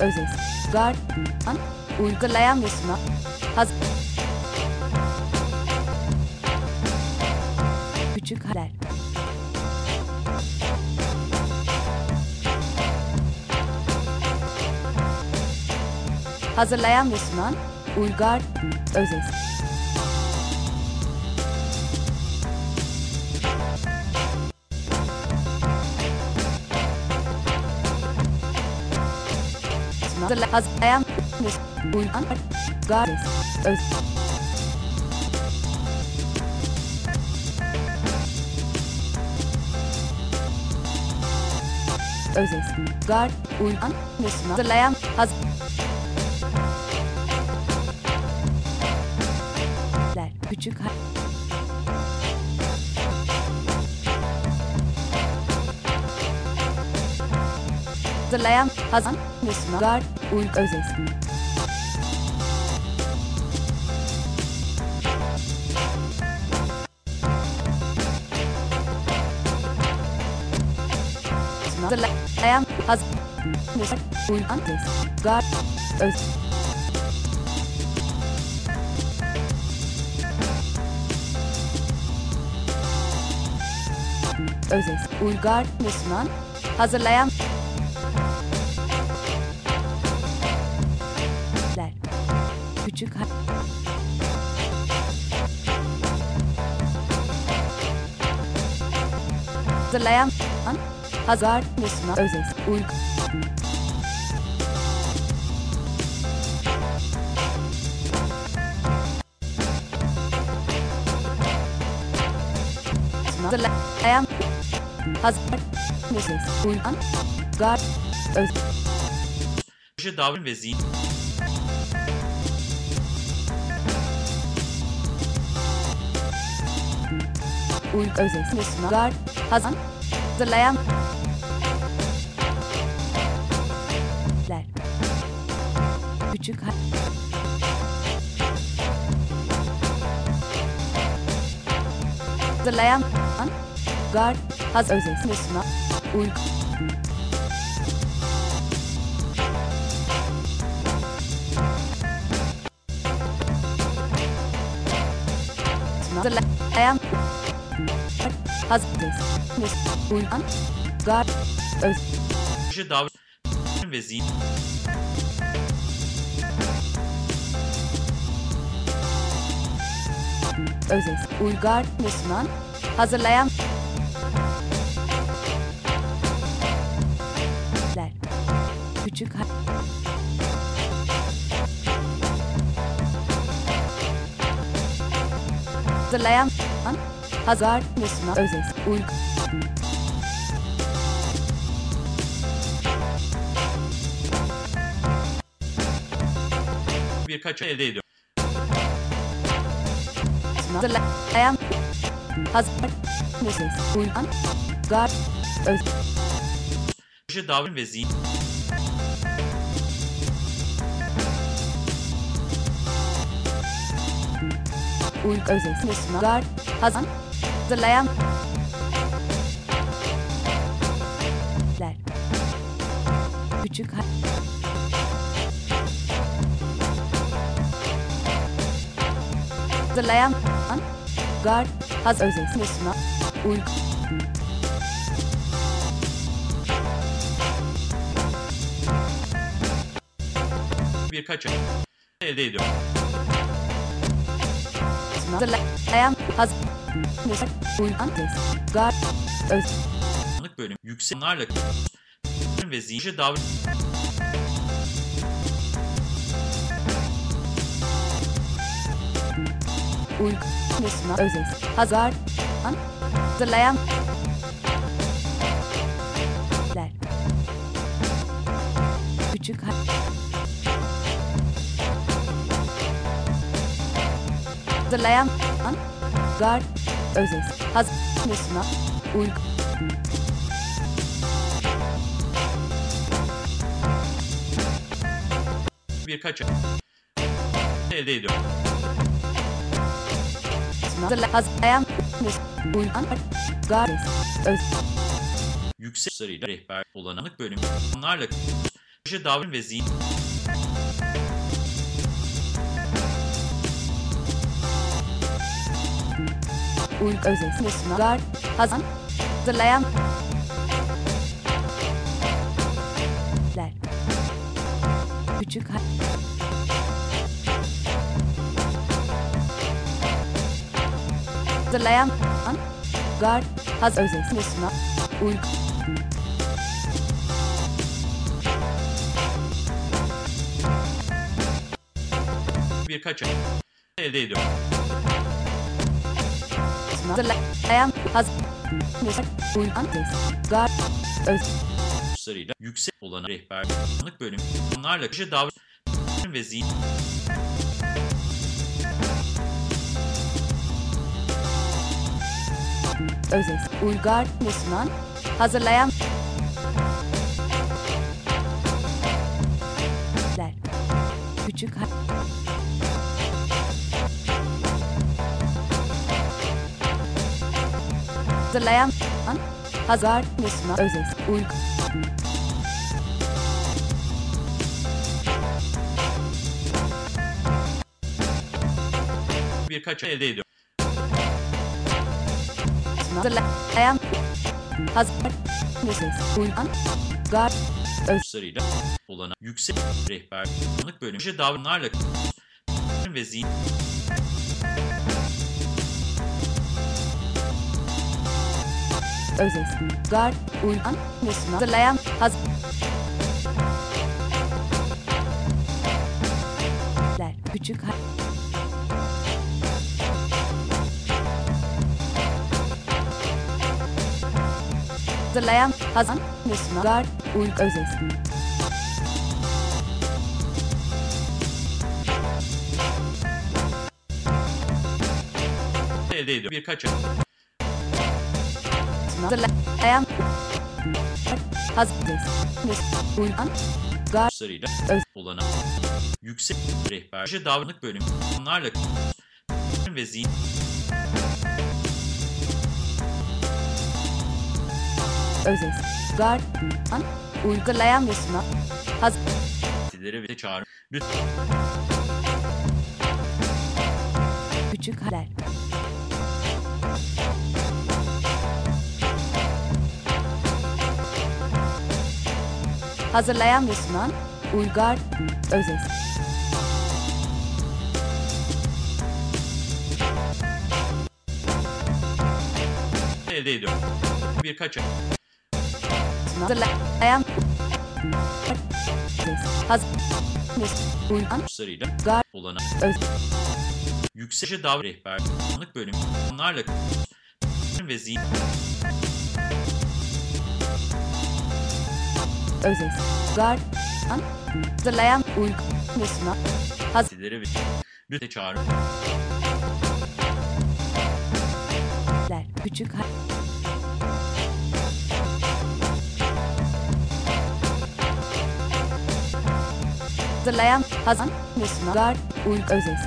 Özes. Gardan uygulayan ve sunan Haz Küçük Haller Hazırlayan ve sunan Uygar Özes. Hazırla- Hazırlayan ve sunan Uygar Özes. Özes. Gar Uygan ve Hazırlayan Haz Ler. Küçük ha- Hazırlayan Hazan ve sunan Gar Uyg Özes. Hazırlayan Hazan ve sunan Uygan Özes. Gar Öz Özes. Uygar ve sunan Hazırlayan Hazırlayan Hazar ve sunan Özes. Uygar Hazırlayan Hazar ve ses. Uygan Gar Öz Proje davranış ve zihin Uyg Özes Gar Hazan Hazırlayan. Ler. Küçük ha- Hazırlayan. Gar Haz Özes ve sunan Uyg Hazırlayan Haz Özes ve Uygan Gar Öz davranış ve zihin Özes, Uygar ve sunan Hazırlayan. Küçük ha- Hazırlayan Hazar sunan Özes, Uygar birkaç elde ediyor. Hazırlayan Hazar ve ses Uygan Gar. Öz. Davranış ve zihin. Uyg Özes ve sunan Gar. Hazan Hazırlayan. Küçük ha- Hazırlayan Gar Haz Özes ve sunan Uyg birkaç elde ediyor. Hazırlayan Haz Anlık bölüm yükseklerle ve proje davranış sunan Özes Hazar An Hazırlayan. Ler. Küçük ha- Hazırlayan An Gar Özes Haz ve sunan Uyg birkaç elde ediyor. Hazırla- Hazırlayan Uygan Gar Öz Yüksek sarıyla rehber olan anlık bölüm onlarla davran ve zihin Uyku özesini sunan Gar Hazan Hazırlayan Ler Küçük Ha- Hazırlayan Gar Haz özesini sunan Uyku birkaç ay elde ediyor. Hazırlayan Haz Uyku Gar Öz Kurslarıyla yüksek olan rehberlik bölümü onlarla kişi davran ve zihin Özes Uygar ve sunan. Hazırlayan Küçük Ha- Hazırlayan Hazar ve sunan Özes Uygar birkaç elde ediyor. Hazırlayan Hazar ses Uygar Gar Kurslarıyla olan yüksek rehberlik bölümü kişi davranlarla ve zihin Özes Gar Uygar ve sunan Hazırlayan Ler Küçük Ha- Hazırlayan Hazan ve sunan Gar Uygar Özes elde ediyor. Birkaç ay Hazırlayan Hazır ve Uygar Gar kurslarıyla Öz- olan yüksek rehber kişi davranlık bölümü onlarla ve zihin Özes Gar An Uygulayan ve sunan Hazır ve çağrı lütfen Küçük Haler Hazırlayan ve sunan Uygar Özes. Elde ediyor. Birkaç ay. Hazırlayan Hazır Uygar kurslarıyla Gar olan Öz yüksek kişi davran rehberlik bölümü onlarla ve zihin Özes Gar An Hazırlayan Uygar ve sunan Hazır ve lütfen çağrı Ler Küçük Ha- Hazırlayan Hazan ve sunan Gar Uygar Özes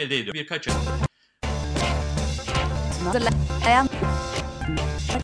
elde ediyor. Birkaç ay Hazırlayan